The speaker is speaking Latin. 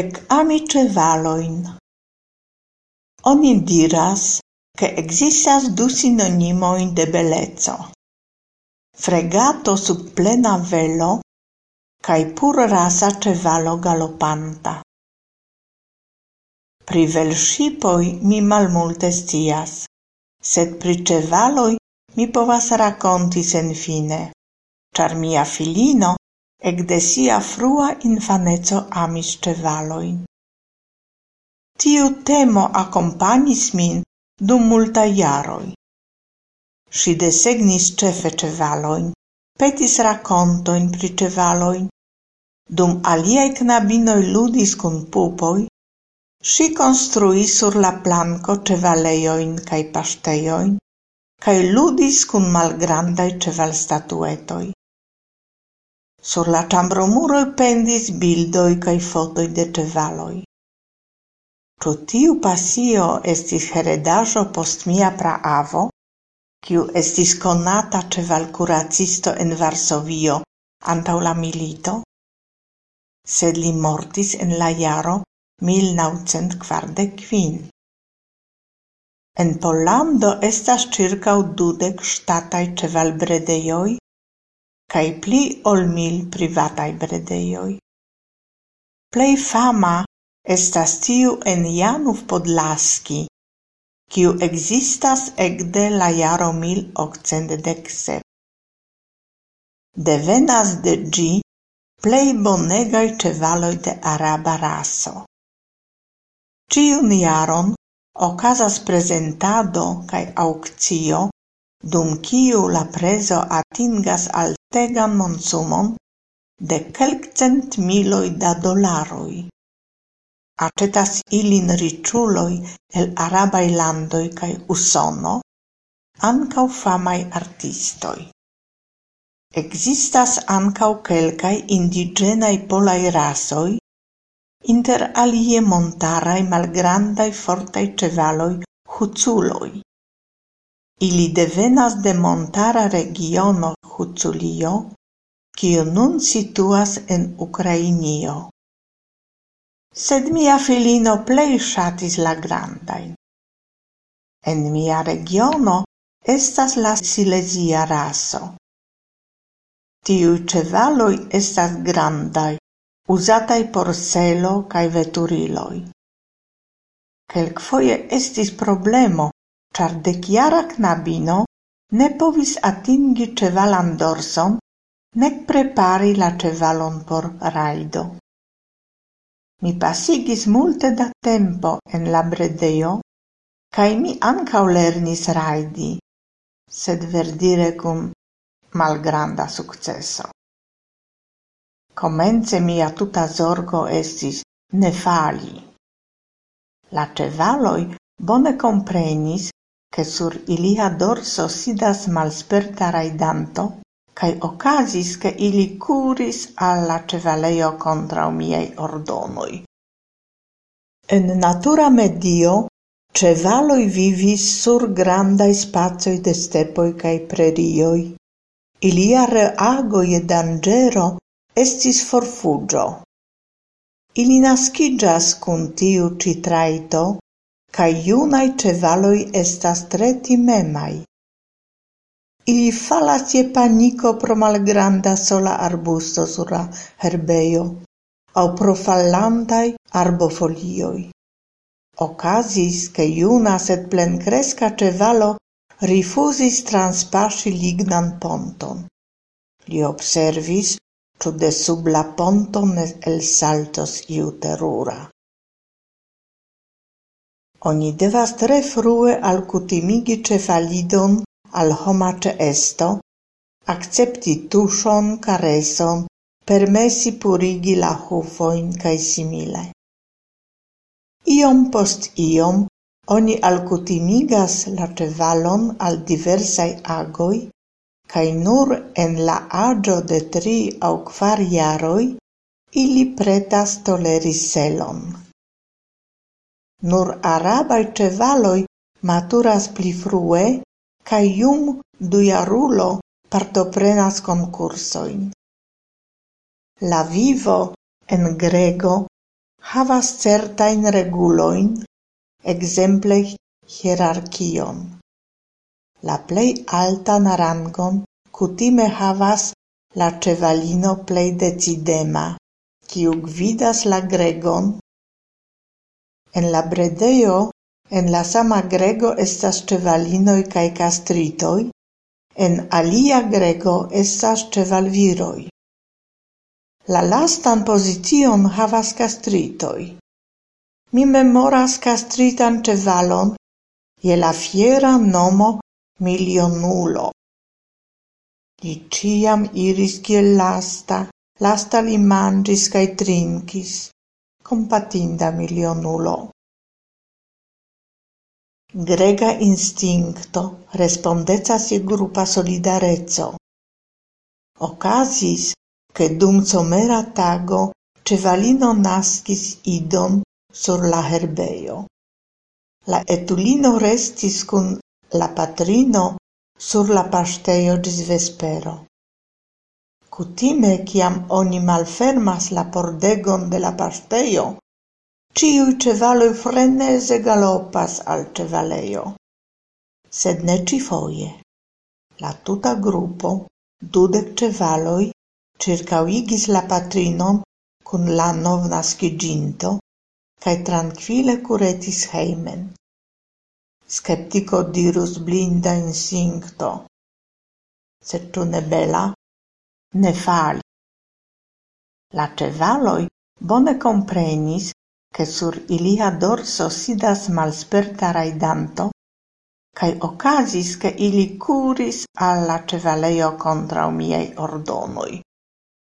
ec amice valoin. Oni diras, che existas du sinonimoin de bellezzo. fregato sub plena velo cae pur rasa cevalo galopanta. Pri velŝipoj mi malmulte stias, sed pri cevaloi mi povas rakonti senfine, char mia filino Ekde sia frua infaneco amis ĉevalojn. Tiu temo akompanis min dum multaj jaroj. Ŝi desegnis ĉefe ĉevalojn, petis rakontojn pri ĉevaloj, dum aliaj knabinoj ludis kun pupoj, ŝi konstruis sur la planko ĉevalejojn kaj paŝtejojn kaj ludis kun malgrandaj ĉevalstatuetoj. Sur la muroi pendis bildoi cae fotoi de cevaloi. Ču tiu pasio estis heredaĵo post mia praavo, kiu estis konata ĉevalkuracisto en Varsovio antaŭ la milito? Sed li mortis en la jaro 1945. En Pollando estas ĉirkaŭ dudek ŝtataj ĉevalbredejoj cae pli ol mil privataj bredeioi. Plei fama estas tiu en Janov Podlaski, kiu existas ekde la jaro mil okcentdek sep. Devenas de gi plei bonegaj cevaloi de araba raso. Ciun jaron okazas prezentado cae auccio, dum kiu la preso atingas al multegan monsumon de kelkcent miloj da dolaroj. Acetas ilin riĉuloj el arabaj landoj kaj Usono, ankaŭ famaj artistoj. Ekzistas ankaŭ kelkaj indiĝenaj polaj rasoj, inter alie montaraj malgrandaj fortaj ĉevaloj Huculoj. Ili devenas de montara regiono Huculio, kiu nun situas en Ukrainio. Sed mia filino plej ŝatis la grandajn. En mia regiono estas la silezia raso. Tiu ĉevaloj estas grandaj, uzataj por selo kaj veturiloj. Kelkfoje estis problemo, ĉar dekjara knabino Ne povis atingi cevalan dorson, nec prepari la cevalon por raido. Mi pasigis multe da tempo en la bredeo, cae mi ancau lernis raidi, sed verdire cum malgranda successo. Comence mia tuta zorgo estis ne fali. La cevaloi bone comprenis che sur ilia dorso sidas malsperta raidanto, kaj ocasis che ili kuris al la ĉevalejo kontraŭ miaj ordonoj. En natura medio ĉevaloj vivis sur grandai spazioi de stepoj kaj prerioi. Ilia reago je dangero estis forfugio. Ili naskiĝas kun tiu citraito, cae junaj cevaloi estas tre timemai. Ili falas je panico pro malgranda sola arbusto sur la herbeio, au pro fallantai arbofolioi. Ocasis, che iuna sed plenkreska cevalo rifusis transpasi lignan ponton. Li observis, ĉu de sub la ponton el saltos iu terura oni devas tre frue alkutimigi cefalidon al homa ĉeesto, akcepti tuŝon, kareson, permesi purigi la hufojn kaj simile. Iom post iom oni alkutimigas la cevalon al diversaj agoj kaj nur en la aĝo de tri aŭ kvar jaroj ili pretas toleri selon. Nur arabai cevaloi maturas pli frue ca ium duiarulo partoprenas concursoin. La vivo en Grego havas certain reguloin, exemple hierarchion. La plei altan rangon kutime havas la cevalino plei decidema, kiu gvidas la gregon En la bredejo en la sama grego estas ĉevalinoj kaj kastritoj, en alia grego estas ĉevalviroj. La lastan pozicion havas kastritoj. Mi memoras kastritan ĉevalon je la fiera nomo milionulo. Li ciam iris kiel lasta, lasta li mangis kaj trinkis compatinda milionulo! Grega instincto respondecas je grupa solidareco. Ocasis, che dum somera tago cevalino nascis idon sur la herbeio. La etulino restis kun la patrino sur la pasteio ĝis vespero. Cutime, ciam oni malfermas la pordegon de la pasteio, ciui cevaloi frenese galopas al cevaleio. Sed ne ĉifoje. La tuta gruppo, dudec cevaloi, circauigis la patrinon cun la novnaskiĝinto cae trankvile curetis heimen. Skeptiko dirus blinda instinkto. Sed tu ne bela? ne fali. La cevaloi bone comprenis che sur ilia dorso sidas malsperta raidanto, cae ocasis che ili curis al la contra miei ordonoi.